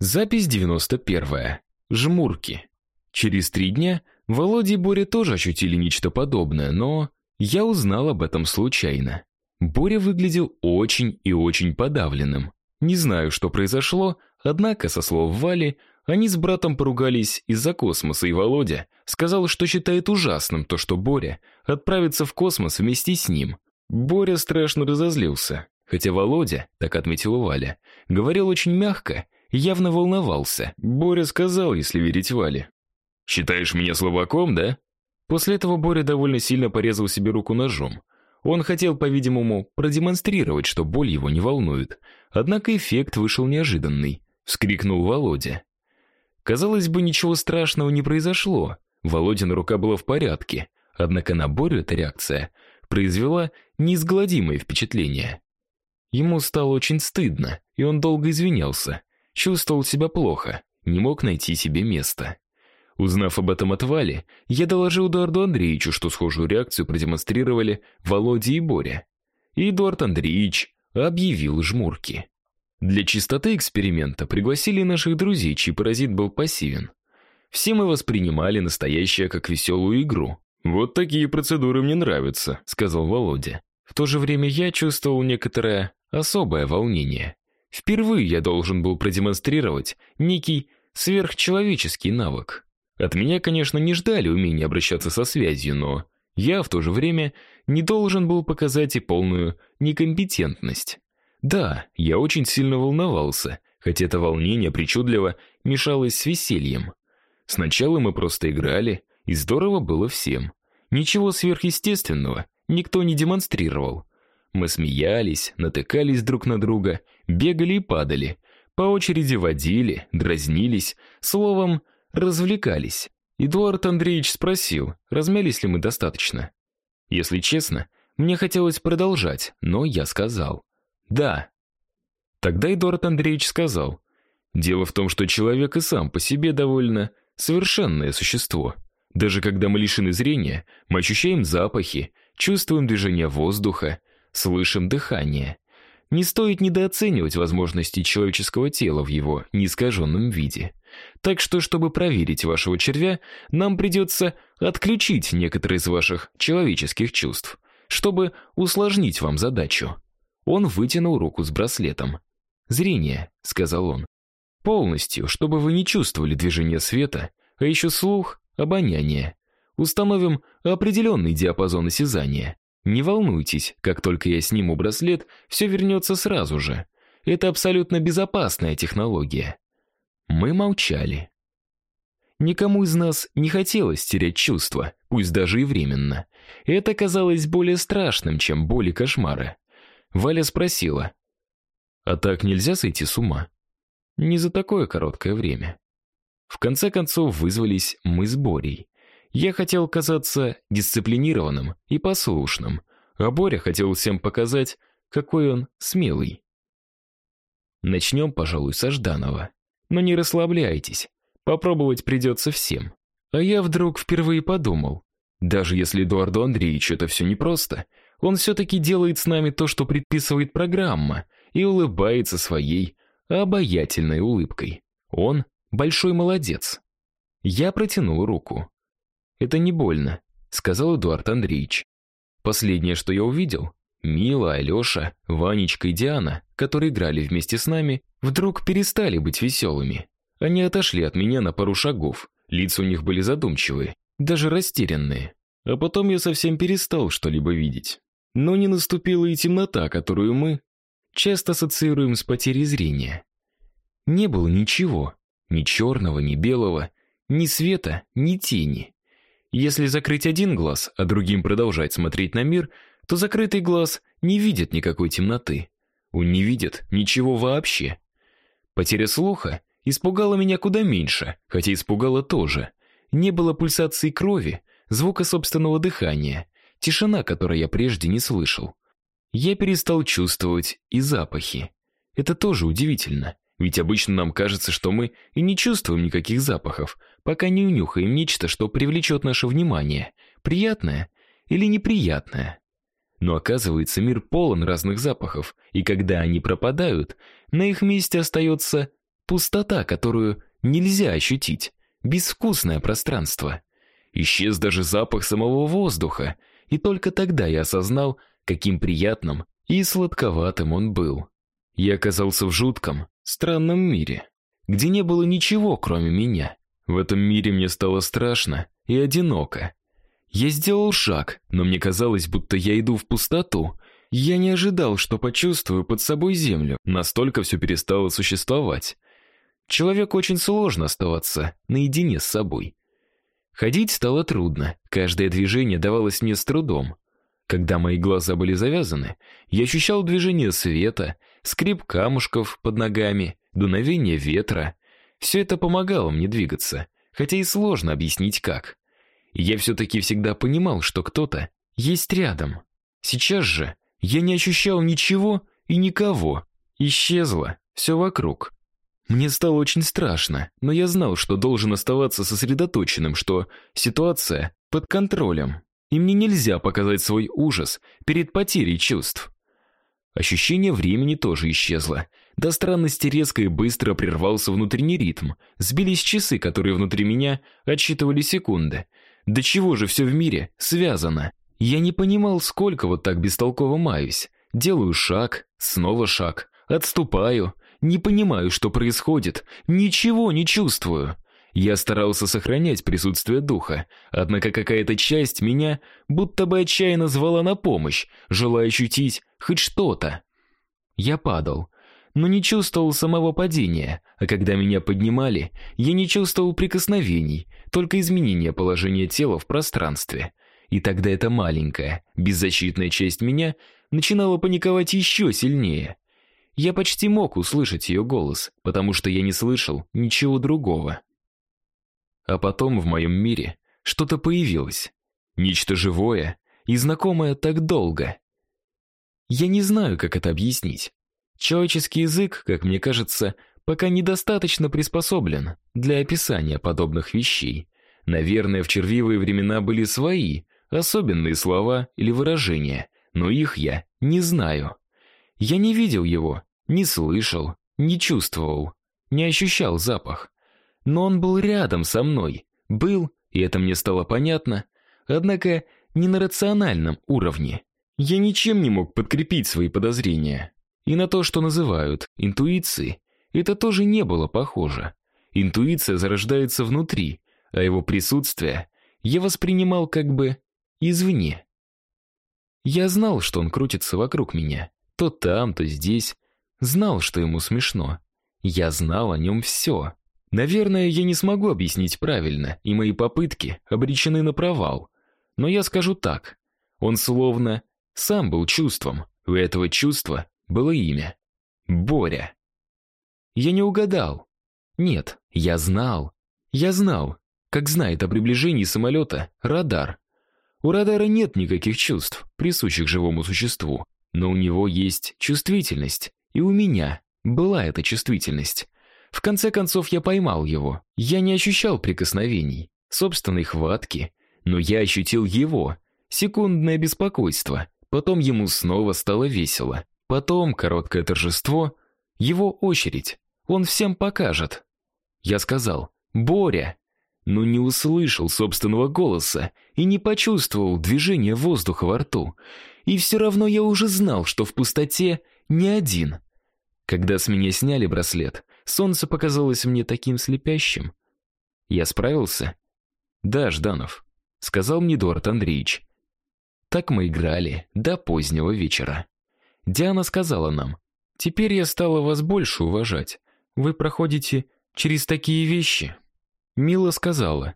Запись 91. Жмурки. Через три дня Володя и Боря тоже ощутили нечто подобное, но я узнал об этом случайно. Боря выглядел очень и очень подавленным. Не знаю, что произошло, однако, со слов Вали, они с братом поругались из-за космоса, и Володя сказал, что считает ужасным то, что Боря отправится в космос вместе с ним. Боря страшно разозлился, хотя Володя, так отметила Валя, говорил очень мягко явно волновался. Боря сказал, если верить Вале. «Считаешь меня слабаком, да?» После этого Боря довольно сильно порезал себе руку ножом. Он хотел, по-видимому, продемонстрировать, что боль его не волнует. Однако эффект вышел неожиданный. Вскрикнул Володя. Казалось бы, ничего страшного не произошло. Володина рука была в порядке. Однако на Борю эта реакция произвела неизгладимое впечатление. Ему стало очень стыдно, и он долго извинялся. Чувствовал себя плохо, не мог найти себе места. Узнав об этом от Вали, я доложил Эдуарду Андреевичу, что схожую реакцию продемонстрировали Володя и Боря. И Эдуард Андреевич объявил жмурки. Для чистоты эксперимента пригласили наших друзей, чей паразит был пассивен. Все мы воспринимали настоящее как веселую игру. Вот такие процедуры мне нравятся, сказал Володя. В то же время я чувствовал некоторое особое волнение. Впервые я должен был продемонстрировать некий сверхчеловеческий навык. От меня, конечно, не ждали умения обращаться со связью, но я в то же время не должен был показать и полную некомпетентность. Да, я очень сильно волновался, хотя это волнение причудливо мешалось с весельем. Сначала мы просто играли, и здорово было всем. Ничего сверхъестественного никто не демонстрировал. Мы смеялись, натыкались друг на друга, бегали и падали, по очереди водили, дразнились, словом, развлекались. Эдуард Андреевич спросил, размялись ли мы достаточно. Если честно, мне хотелось продолжать, но я сказал: "Да". Тогда Эдуард Андреевич сказал: "Дело в том, что человек и сам по себе довольно совершенное существо. Даже когда мы лишены зрения, мы ощущаем запахи, чувствуем движение воздуха, слышим дыхание. Не стоит недооценивать возможности человеческого тела в его неискаженном виде. Так что, чтобы проверить вашего червя, нам придется отключить некоторые из ваших человеческих чувств, чтобы усложнить вам задачу. Он вытянул руку с браслетом. "Зрение", сказал он. "Полностью, чтобы вы не чувствовали движения света, а еще слух, обоняние. Установим определенный диапазон осязания. Не волнуйтесь, как только я сниму браслет, все вернется сразу же. Это абсолютно безопасная технология. Мы молчали. Никому из нас не хотелось терять чувства, пусть даже и временно. Это казалось более страшным, чем боли кошмары. Валя спросила: "А так нельзя сойти с ума?" Не за такое короткое время. В конце концов вызвались мы с Борей. Я хотел казаться дисциплинированным и послушным, а Боря хотел всем показать, какой он смелый. Начнем, пожалуй, со Жданова. Но не расслабляйтесь. Попробовать придется всем. А я вдруг впервые подумал, даже если Эдуарду Андреевичу это все непросто, он все таки делает с нами то, что предписывает программа, и улыбается своей обаятельной улыбкой. Он большой молодец. Я протянул руку. Это не больно, сказал Эдуард Андреевич. Последнее, что я увидел, Мила, Алёша, Ванечка и Диана, которые играли вместе с нами, вдруг перестали быть веселыми. Они отошли от меня на пару шагов. Лица у них были задумчивые, даже растерянные. А потом я совсем перестал что-либо видеть. Но не наступила и темнота, которую мы часто ассоциируем с потерей зрения. Не было ничего, ни черного, ни белого, ни света, ни тени. Если закрыть один глаз, а другим продолжать смотреть на мир, то закрытый глаз не видит никакой темноты. Он не видит ничего вообще. Потеря слуха испугала меня куда меньше, хотя испугала тоже. Не было пульсации крови, звука собственного дыхания, тишина, которой я прежде не слышал. Я перестал чувствовать и запахи. Это тоже удивительно. Ведь обычно нам кажется, что мы и не чувствуем никаких запахов, пока не унюхаем нечто, что привлечет наше внимание, приятное или неприятное. Но оказывается, мир полон разных запахов, и когда они пропадают, на их месте остается Пустота, которую нельзя ощутить. Безвкусное пространство. Исчез даже запах самого воздуха, и только тогда я осознал, каким приятным и сладковатым он был. Я оказался в жутком, странном мире, где не было ничего, кроме меня. В этом мире мне стало страшно и одиноко. Я сделал шаг, но мне казалось, будто я иду в пустоту. Я не ожидал, что почувствую под собой землю. Настолько все перестало существовать. Человеку очень сложно оставаться наедине с собой. Ходить стало трудно. Каждое движение давалось мне с трудом. Когда мои глаза были завязаны, я ощущал движение света, скрип камушков под ногами, дуновение ветра. Все это помогало мне двигаться, хотя и сложно объяснить как. Я все-таки всегда понимал, что кто-то есть рядом. Сейчас же я не ощущал ничего и никого. Исчезло все вокруг. Мне стало очень страшно, но я знал, что должен оставаться сосредоточенным, что ситуация под контролем, и мне нельзя показать свой ужас перед потерей чувств. Ощущение времени тоже исчезло. До странности резко и быстро прервался внутренний ритм. Сбились часы, которые внутри меня отсчитывали секунды. До чего же все в мире связано? Я не понимал, сколько вот так бестолково маюсь. Делаю шаг, снова шаг, отступаю, не понимаю, что происходит, ничего не чувствую. Я старался сохранять присутствие духа, однако какая-то часть меня будто бы отчаянно звала на помощь, желая ощутить хоть что-то. Я падал, но не чувствовал самого падения, а когда меня поднимали, я не чувствовал прикосновений, только изменения положения тела в пространстве. И тогда эта маленькая, беззащитная часть меня начинала паниковать еще сильнее. Я почти мог услышать ее голос, потому что я не слышал ничего другого. А потом в моем мире что-то появилось. Нечто живое и знакомое так долго. Я не знаю, как это объяснить. Человеческий язык, как мне кажется, пока недостаточно приспособлен для описания подобных вещей. Наверное, в червивые времена были свои, особенные слова или выражения, но их я не знаю. Я не видел его, не слышал, не чувствовал, не ощущал запах но он был рядом со мной. Был, и это мне стало понятно, однако не на рациональном уровне. Я ничем не мог подкрепить свои подозрения. И на то, что называют интуицией, это тоже не было похоже. Интуиция зарождается внутри, а его присутствие я воспринимал как бы извне. Я знал, что он крутится вокруг меня, то там, то здесь, знал, что ему смешно. Я знал о нем все. Наверное, я не смогу объяснить правильно, и мои попытки обречены на провал. Но я скажу так: он словно сам был чувством. У этого чувства было имя Боря. Я не угадал. Нет, я знал. Я знал, как знает о приближении самолета радар. У радара нет никаких чувств, присущих живому существу, но у него есть чувствительность, и у меня была эта чувствительность. В конце концов я поймал его. Я не ощущал прикосновений, собственной хватки, но я ощутил его, секундное беспокойство. Потом ему снова стало весело. Потом короткое торжество, его очередь. Он всем покажет. Я сказал: "Боря", но не услышал собственного голоса и не почувствовал движения воздуха во рту. И все равно я уже знал, что в пустоте не один. Когда с меня сняли браслет, солнце показалось мне таким слепящим. Я справился? Да, Жданов, сказал мне Эдуард Андреевич. Так мы играли до позднего вечера. Диана сказала нам: "Теперь я стала вас больше уважать. Вы проходите через такие вещи". Мила сказала: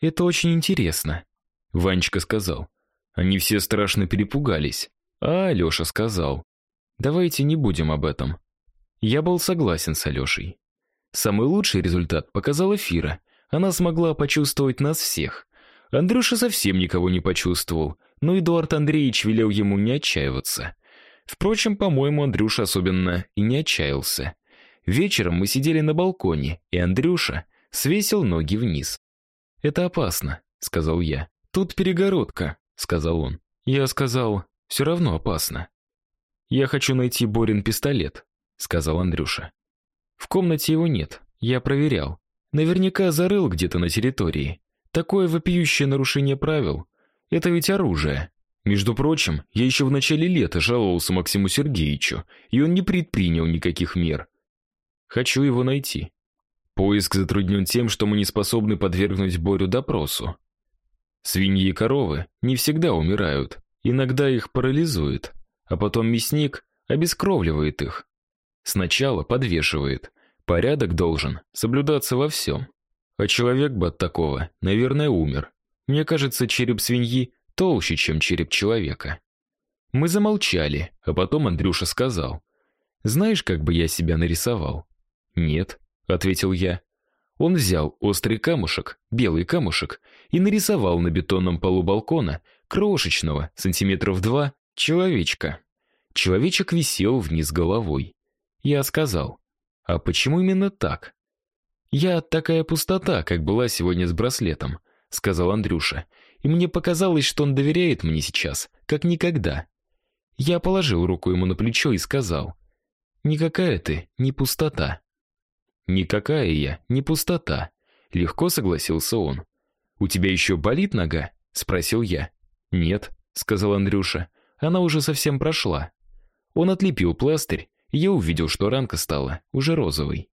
"Это очень интересно". Ванечка сказал: "Они все страшно перепугались". А Алёша сказал: "Давайте не будем об этом. Я был согласен с Алешей. Самый лучший результат показала Фира. Она смогла почувствовать нас всех. Андрюша совсем никого не почувствовал, но Эдуард Андреевич велел ему не отчаиваться. Впрочем, по-моему, Андрюша особенно и не отчаялся. Вечером мы сидели на балконе, и Андрюша свесил ноги вниз. "Это опасно", сказал я. "Тут перегородка", сказал он. Я сказал: «Все равно опасно. Я хочу найти Борин пистолет" сказал Андрюша. В комнате его нет. Я проверял. Наверняка зарыл где-то на территории. Такое вопиющее нарушение правил. Это ведь оружие. Между прочим, я еще в начале лета жаловался Максиму Сергеевичу, и он не предпринял никаких мер. Хочу его найти. Поиск затруднен тем, что мы не способны подвергнуть Борю допросу. Свиньи и коровы не всегда умирают, иногда их парализует, а потом мясник обескровливает их. Сначала подвешивает. Порядок должен соблюдаться во всем. А человек бы от такого, наверное, умер. Мне кажется, череп свиньи толще, чем череп человека. Мы замолчали, а потом Андрюша сказал: "Знаешь, как бы я себя нарисовал?" "Нет", ответил я. Он взял острый камушек, белый камушек, и нарисовал на бетонном полу балкона крошечного, сантиметров два, человечка. Человечек висел вниз головой. Я сказал: "А почему именно так?" "Я такая пустота, как была сегодня с браслетом", сказал Андрюша и мне показалось, что он доверяет мне сейчас, как никогда. Я положил руку ему на плечо и сказал: "Никакая ты не пустота". "Никакая я не пустота", легко согласился он. "У тебя еще болит нога?" спросил я. "Нет", сказал Андрюша. "Она уже совсем прошла". Он отлепил пластырь, и я увидел, что ранка стала уже розовой.